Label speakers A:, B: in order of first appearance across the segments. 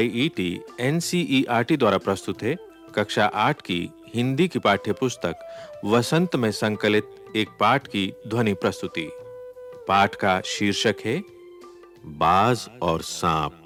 A: CIET NCERT द्वारा प्रस्तुत है कक्षा आठ की हिंदी की पाठ्य पुस्तक वसंत में संकलित एक पाठ की ध्वनि प्रस्तुति। पाठ का शीर्षक है, बाज और सांप।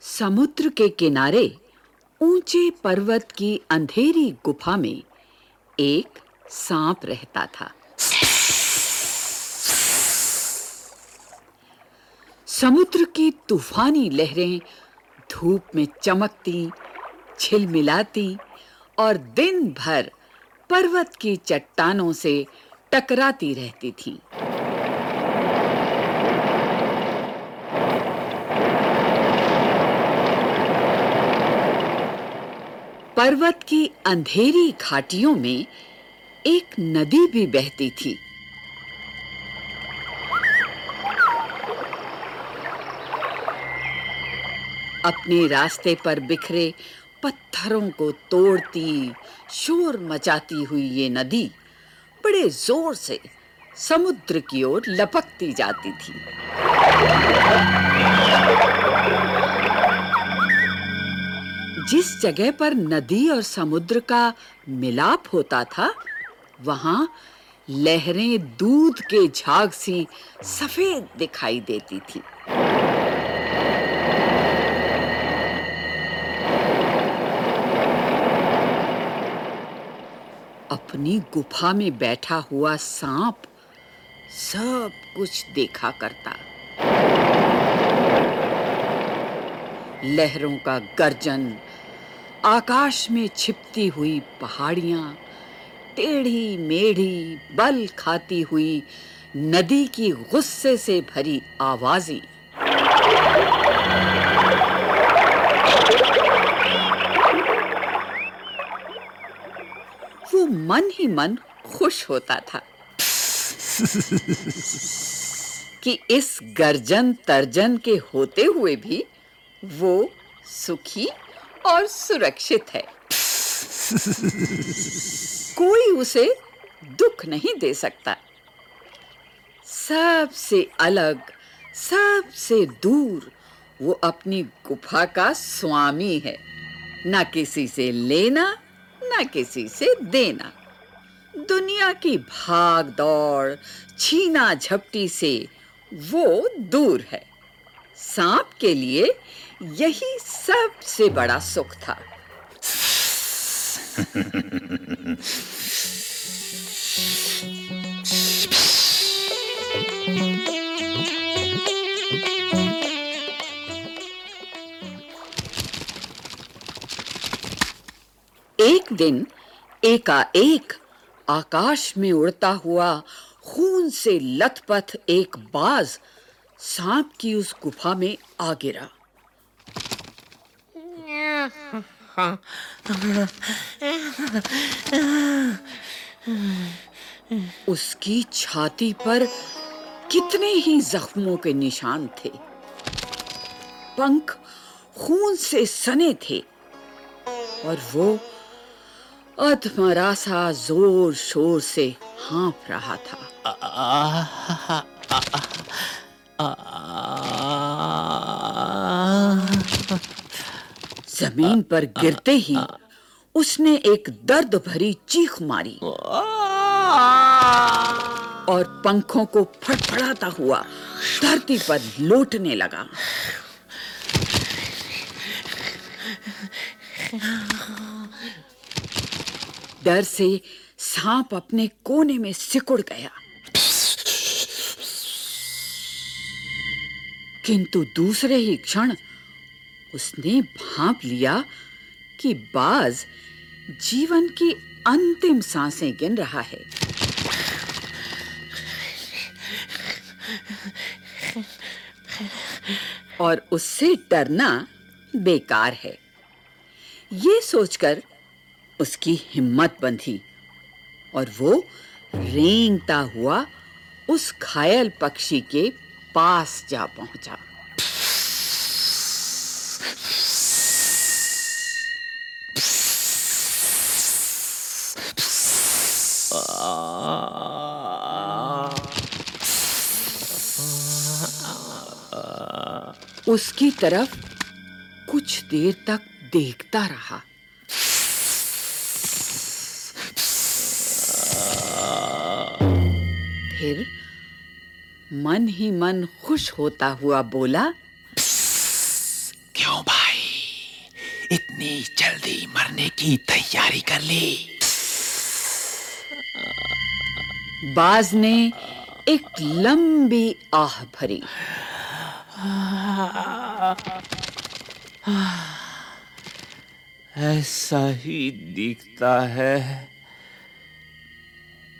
B: समुद्र के किनारे ऊँचे पर्वत की अंधेरी गुफा में एक सांप रहता था। समुद्र की तूफानी लहरें धूप में चमकती, छिलमिलाती और दिन भर पर्वत की चट्टानों से टकराती रहती थीं। पर्वत की अंधेरी घाटियों में एक नदी भी बहती थी। अपने रास्ते पर बिखरे पत्थरों को तोड़ती, शोर मचाती हुई ये नदी बड़े ज़ोर से समुद्र की ओर लपकती जाती थी। जिस जगह पर नदी और समुद्र का मिलाप होता था, वहाँ लहरें दूध के झाग सी सफ़ेद दिखाई देती थी। अपनी गुफा में बैठा हुआ सांप सब कुछ देखा करता। लहरों का गर्जन आकाश में छिपती हुई पहाड़ियाँ, टेढ़ी मेढ़ी बल खाती हुई नदी की गुस्से से भरी आवाज़ें। वो मन ही मन खुश होता था कि इस गर्जन तर्जन के होते हुए भी वो सुखी और सुरक्षित है। कोई उसे दुख नहीं दे सकता। सबसे अलग, सबसे दूर वो अपनी गुफा का स्वामी है। ना किसी से लेना, ना किसी से देना। दुनिया की भाग दौड़ छीना झपटी से वो दूर है। सांप के लिए यही सबसे बड़ा सुख था। एक दिन एकाएक आकाश में उड़ता हुआ खून से लथपथ एक बाज सांप की उस गुफा में आ गिरा। उसकी छाती पर कितने ही जख्मों के निशान थे पंख खून से सने थे और वो अधमरा सा ज़ोर शोर से हाँफ रहा था ज़मीन पर गिरते ही उसने एक दर्द भरी चीख मारी। और पंखों को फड़फड़ाता हुआ धरती पर लौटने लगा। डर से सांप अपने कोने में सिकुड़ गया। किंतु दूसरे ही क्षण उसने भांप लिया कि बाज जीवन की अंतिम साँसें गिन रहा है। और उससे डरना बेकार है। ये सोचकर उसकी हिम्मत बंधी और वो रेंगता हुआ उस घायल पक्षी के पास जा पहुँचा। उसकी तरफ़ कुछ देर तक देखता रहा। फिर मन ही मन खुश होता हुआ बोला,
C: क्यों भाई? इतनी जल्दी मरने की तैयारी कर ली।
B: बाज ने एक लंबी आह भरी।
D: ऐसा ही दिखता है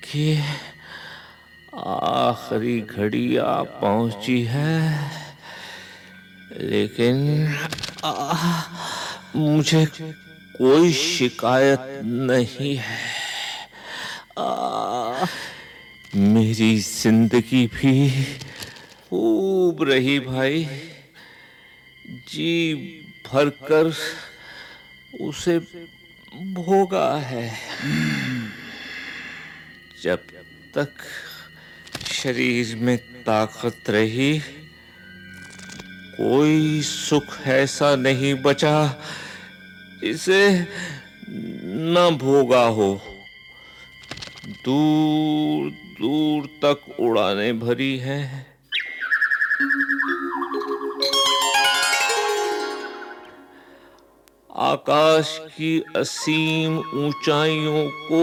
D: कि आखिरी घड़ी आ पहुँची है लेकिन आ, मुझे कोई शिकायत नहीं है। मेरी ज़िंदगी भी खूब रही भाई। जी भर कर उसे भोगा है। जब तक शरीर में ताकत रही, कोई सुख ऐसा नहीं बचा इसे न भोगा हो। दूर दूर तक उड़ाने भरी है। आकाश की असीम ऊंचाइयों को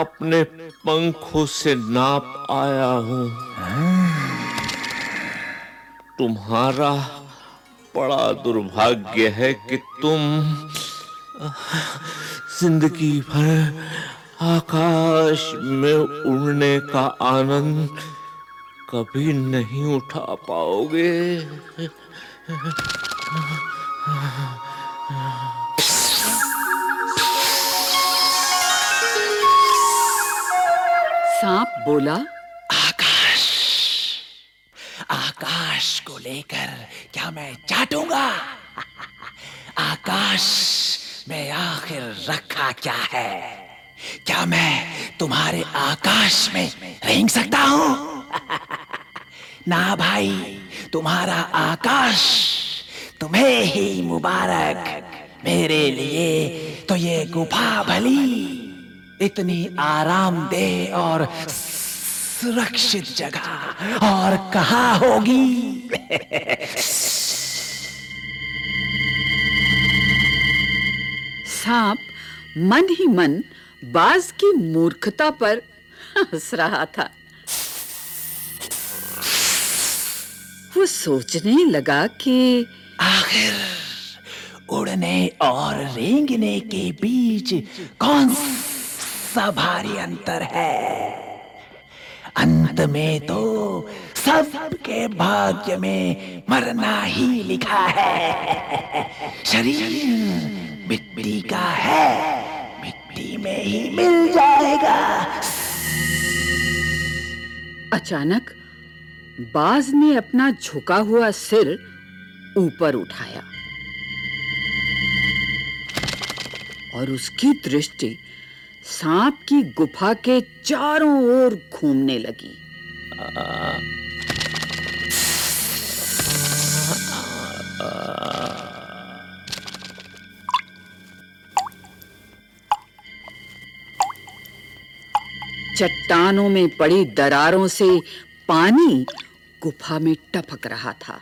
D: अपने पंखों से नाप आया हूँ। तुम्हारा बड़ा दुर्भाग्य है कि तुम ज़िंदगी भर आकाश में उड़ने का आनंद कभी नहीं उठा पाओगे।
B: सांप बोला
C: आकाश आकाश को लेकर क्या मैं चाटूँगा? आकाश में आखिर रखा क्या है? क्या मैं तुम्हारे आकाश में रेंग सकता हूँ? ना भाई, तुम्हारा आकाश तुम्हें ही मुबारक। मेरे लिए तो ये गुफा भली, इतनी आरामदेह और सुरक्षित जगह। और कहा होगी?
B: सांप मन ही मन बाज की मूर्खता पर हंस रहा था। वो सोचने लगा कि
C: आखिर उड़ने और रेंगने के बीच कौन सा भारी अंतर है? अंत में तो सबके भाग्य में मरना ही लिखा है। शरीर मिट्टी का है। में ही मिल जाएगा।
B: अचानक, बाज ने अपना झुका हुआ सिर ऊपर उठाया। और उसकी दृष्टि सांप की गुफा के चारों ओर घूमने लगी। चट्टानों में पड़ी दरारों से पानी गुफा में टपक रहा था।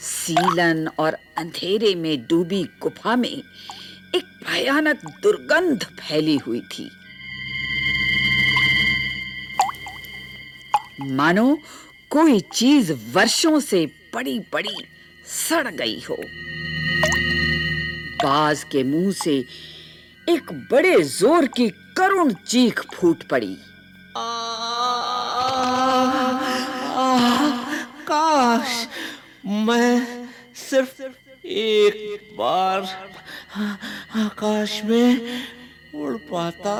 B: सीलन और अंधेरे में डूबी गुफा में एक भयानक दुर्गंध फैली हुई थी। मानो कोई चीज़ वर्षों से पड़ी पड़ी सड़ गई हो। बाज के मुँह से एक बड़े ज़ोर की करुण चीख फूट पड़ी।
D: काश मैं सिर्फ़ एक बार आकाश में उड़ पाता।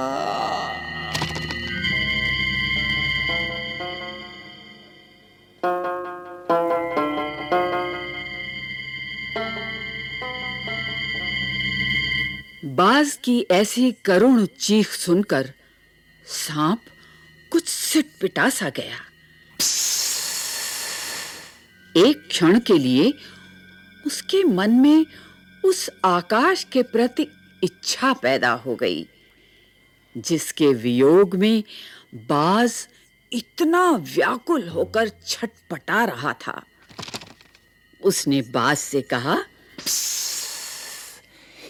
B: बाज की ऐसी करुण चीख सुनकर सांप कुछ सिटपिटा सा गया। एक क्षण के लिए उसके मन में उस आकाश के प्रति इच्छा पैदा हो गई, जिसके वियोग में बाज इतना व्याकुल होकर छटपटा रहा था। उसने बाज से कहा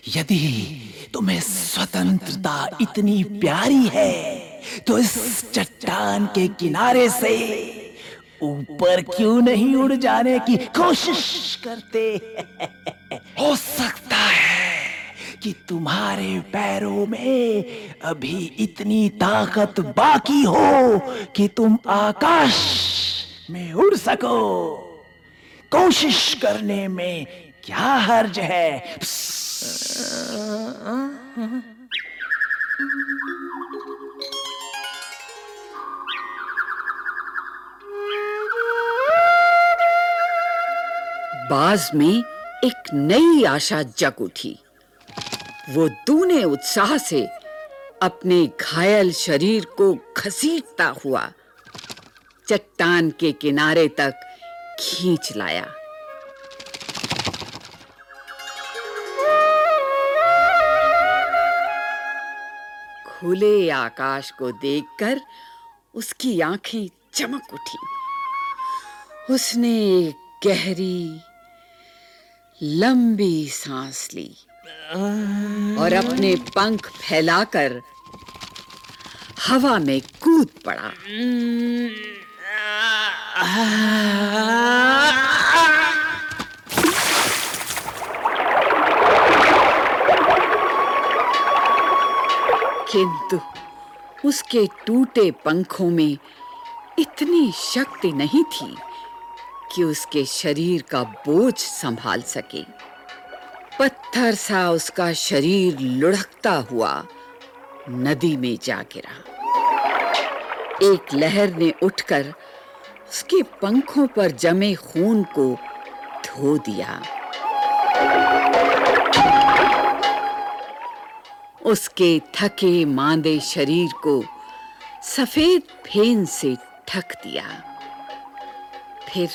C: यदि तुम्हें स्वतंत्रता इतनी प्यारी है तो इस चट्टान के किनारे से ऊपर क्यों नहीं उड़ जाने की कोशिश करते हो? सकता है कि तुम्हारे पैरों में अभी इतनी ताकत बाकी हो कि तुम आकाश में उड़ सको। कोशिश करने में क्या हर्ज है?
B: बाज में एक नई आशा जग उठी। वो दूने उत्साह से अपने घायल शरीर को घसीटता हुआ चट्टान के किनारे तक खींच लाया। खुले आकाश को देखकर उसकी आँखें चमक उठी। उसने गहरी, लंबी सांस ली और अपने पंख फैलाकर हवा में कूद पड़ा। किंतु उसके टूटे पंखों में इतनी शक्ति नहीं थी कि उसके शरीर का बोझ संभाल सके। पत्थर सा उसका शरीर लुढ़कता हुआ नदी में जा गिरा। एक लहर ने उठकर उसके पंखों पर जमे खून को धो दिया। उसके थके मांदे शरीर को सफ़ेद फेन से ठक दिया। फिर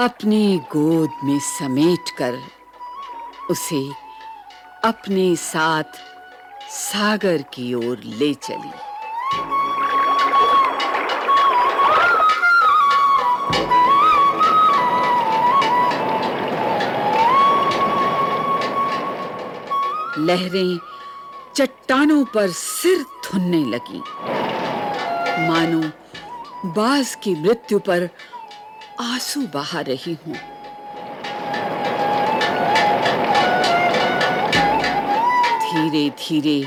B: अपनी गोद में समेटकर उसे अपने साथ सागर की ओर ले चली। लहरें चट्टानों पर सिर धुनने लगी। मानो बाज की मृत्यु पर आँसू बहा रही हूँ। धीरे धीरे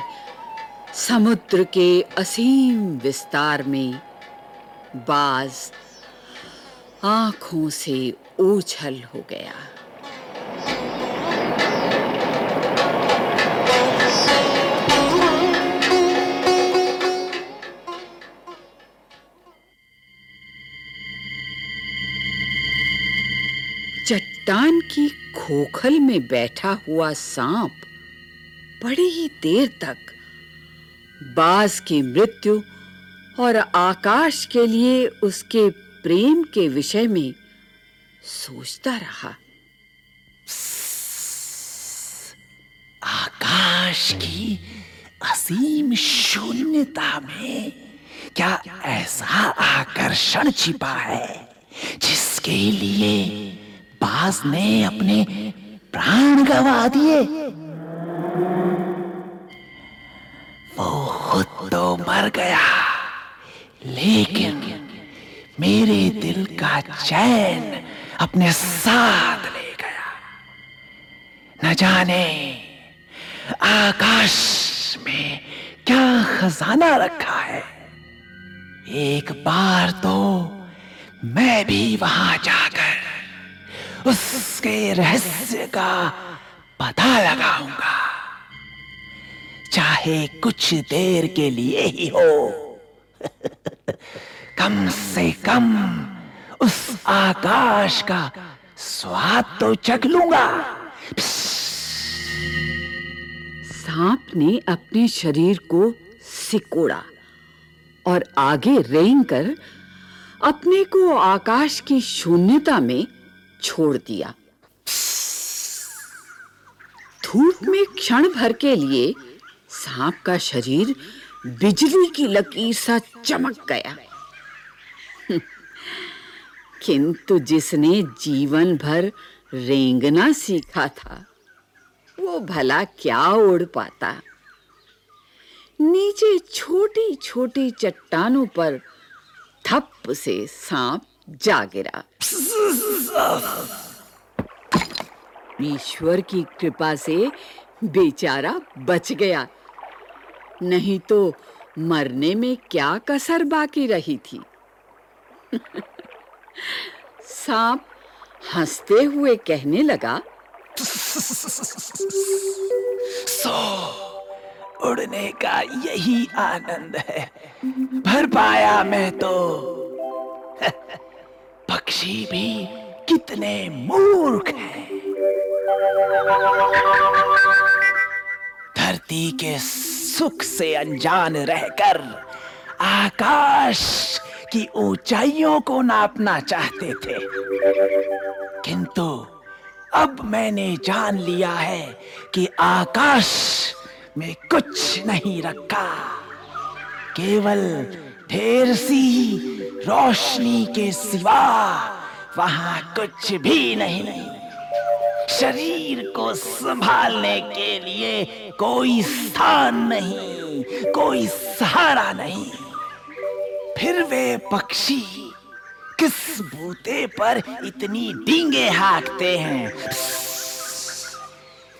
B: समुद्र के असीम विस्तार में बाज आँखों से ओझल हो गया। चट्टान की खोखल में बैठा हुआ सांप बड़ी ही देर तक बाज की मृत्यु और आकाश के लिए उसके प्रेम के विषय में सोचता रहा।
C: आकाश की असीम शून्यता में क्या ऐसा आकर्षण छिपा है जिसके लिए बाज ने अपने प्राण गवा दिए। वो खुद तो मर गया। लेकिन मेरे दिल का चैन अपने साथ ले गया। न जाने आकाश में क्या खजाना रखा है। एक बार तो मैं भी वहाँ जाकर उसके रहस्य का पता लगाऊँगा। चाहे कुछ देर के लिए ही हो। कम से कम उस आकाश का स्वाद तो चख लूँगा।
B: सांप ने अपने शरीर को सिकोड़ा और आगे रेंग कर अपने को आकाश की शून्यता में छोड़ दिया। धूप में क्षण भर के लिए सांप का शरीर बिजली की लकीर सा चमक गया। किंतु जिसने जीवन भर रेंगना सीखा था, वो भला क्या उड़ पाता। नीचे छोटी-छोटी चट्टानों पर थप से सांप जा गिरा ईश्वर की कृपा से बेचारा बच गया। नहीं तो मरने में क्या कसर बाकी रही थी? सांप हँसते हुए कहने लगा,
C: सो, उड़ने का यही आनंद है। भर पाया मैं तो। पक्षी भी कितने मूर्ख हैं। धरती के सुख से अनजान रहकर आकाश की ऊंचाइयों को नापना चाहते थे। किंतु अब मैंने जान लिया है कि आकाश में कुछ नहीं रखा। केवल ढेर सी रोशनी के सिवा वहाँ कुछ भी नहीं। शरीर को संभालने के लिए कोई स्थान नहीं, कोई सहारा नहीं। फिर वे पक्षी किस बूते पर इतनी डींगे हाँकते हैं?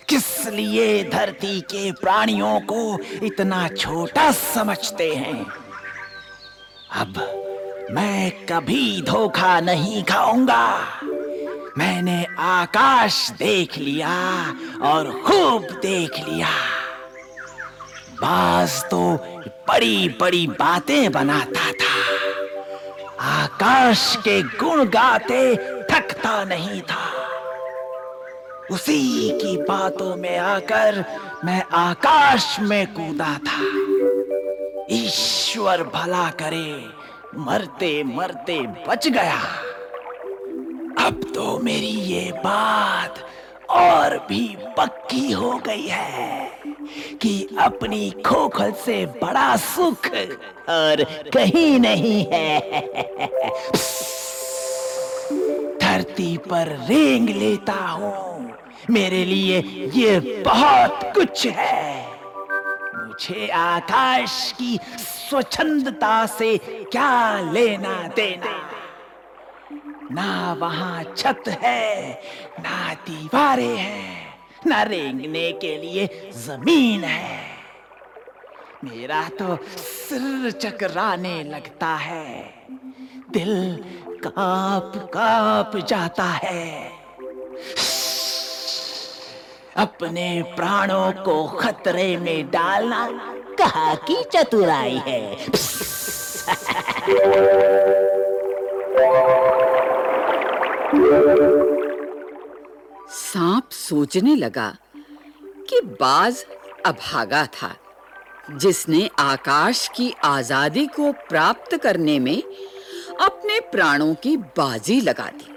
C: किस लिए धरती के प्राणियों को इतना छोटा समझते हैं? अब मैं कभी धोखा नहीं खाऊँगा। मैंने आकाश देख लिया और खूब देख लिया। बाज तो बड़ी बड़ी बातें बनाता था। आकाश के गुण गाते थकता नहीं था। उसी की बातों में आकर मैं आकाश में कूदा था। ईश्वर भला करे। मरते मरते बच गया। अब तो मेरी ये बात और भी पक्की हो गई है कि अपनी खोखल से बड़ा सुख और कहीं नहीं है। धरती पर रेंग लेता हूँ। मेरे लिए ये बहुत कुछ है। मुझे आकाश की स्वच्छंदता से क्या लेना देना? ना वहाँ छत है, ना दीवारें हैं, ना रेंगने के लिए ज़मीन है। मेरा तो सिर चकराने लगता है, दिल काँप काँप जाता है। अपने प्राणों को खतरे में डालना कहा की चतुराई है।
B: सांप सोचने लगा कि बाज अभागा था, जिसने आकाश की आज़ादी को प्राप्त करने में अपने प्राणों की बाजी लगा दी।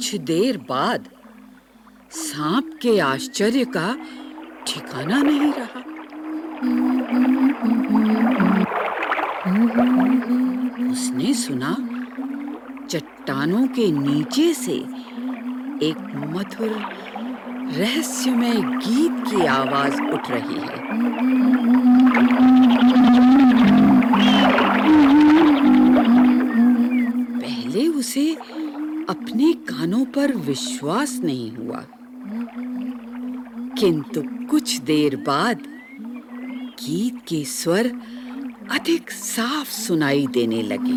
B: कुछ देर बाद सांप के आश्चर्य का ठिकाना नहीं रहा। उसने सुना, चट्टानों के नीचे से एक मधुर रहस्यमय गीत की आवाज़ उठ रही है। पहले उसे अपने कानों पर विश्वास नहीं हुआ। किंतु कुछ देर बाद गीत के स्वर अधिक साफ़ सुनाई देने लगे।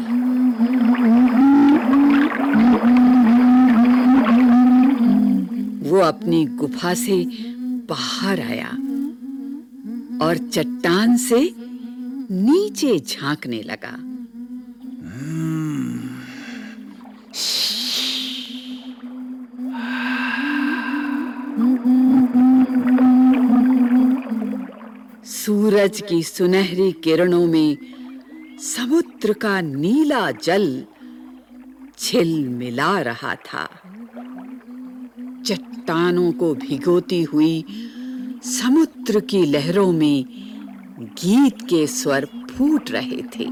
B: वो अपनी गुफा से बाहर आया और चट्टान से नीचे झांकने लगा। सूरज की सुनहरी किरणों में समुद्र का नीला जल छिलमिला रहा था। चट्टानों को भिगोती हुई समुद्र की लहरों में गीत के स्वर फूट रहे थे।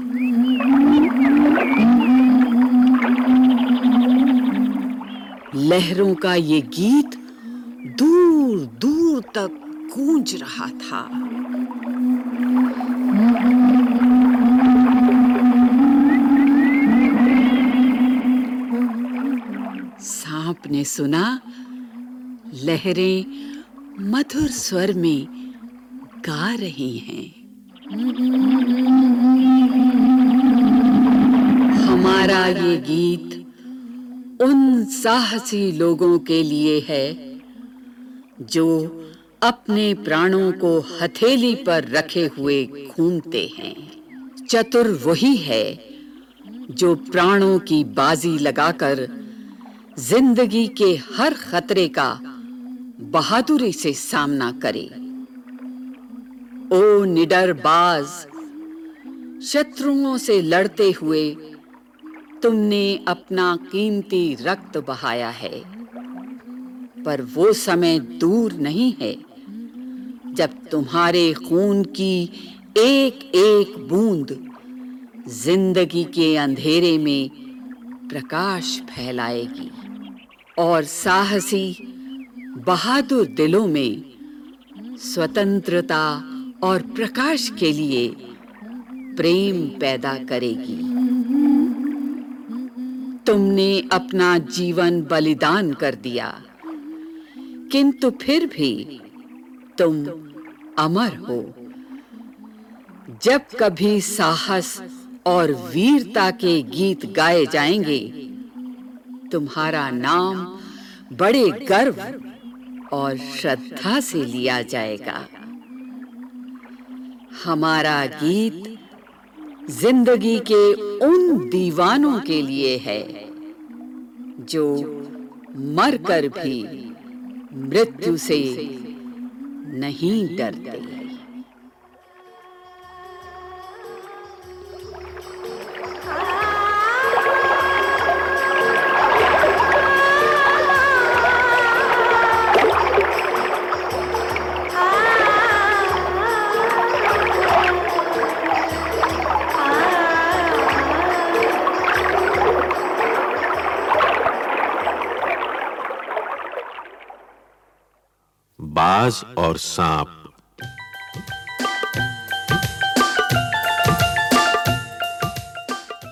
B: लहरों का ये गीत दूर दूर तक गूंज रहा था। सांप ने सुना, लहरें मधुर स्वर में गा रही हैं। हमारा ये गीत उन साहसी लोगों के लिए है, जो अपने प्राणों को हथेली पर रखे हुए घूमते हैं। चतुर वही है जो प्राणों की बाजी लगाकर ज़िंदगी के हर खतरे का बहादुरी से सामना करे। ओ निडर बाज शत्रुओं से लड़ते हुए, तुमने अपना कीमती रक्त बहाया है, पर वो समय दूर नहीं है। जब तुम्हारे खून की एक एक बूंद ज़िंदगी के अंधेरे में प्रकाश फैलाएगी और साहसी, बहादुर दिलों में स्वतंत्रता और प्रकाश के लिए प्रेम पैदा करेगी। तुमने अपना जीवन बलिदान कर दिया, किंतु फिर भी तुम अमर हो। जब कभी साहस और वीरता के गीत गाए जाएँगे, तुम्हारा नाम बड़े गर्व और श्रद्धा से लिया जाएगा। हमारा गीत ज़िंदगी के उन दीवानों के लिए है, जो मरकर भी मृत्यु से नहीं डरते।
A: और सांप।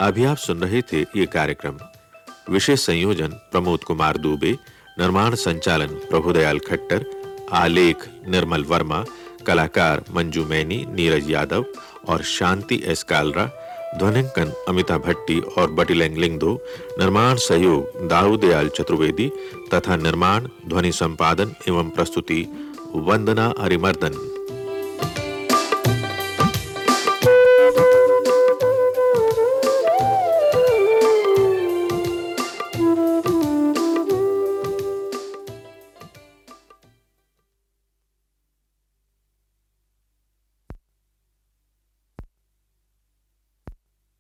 A: अभी आप सुन रहे थे ये कार्यक्रम। विशेष संयोजन, प्रमोद कुमार दुबे, निर्माण संचालन, प्रभुदयाल खट्टर, आलेख, निर्मल वर्मा, कलाकार मंजू मैनी, नीरज यादव और शांति एस कालरा, ध्वनिंकन अमिता भट्टी और बटिलेंग लिंगदो निर्माण सहयोग दाऊदयाल चतुर्वेदी तथा निर्माण, ध्वनि संपादन एवं प्रस्तुति वंदना हरिमर्दन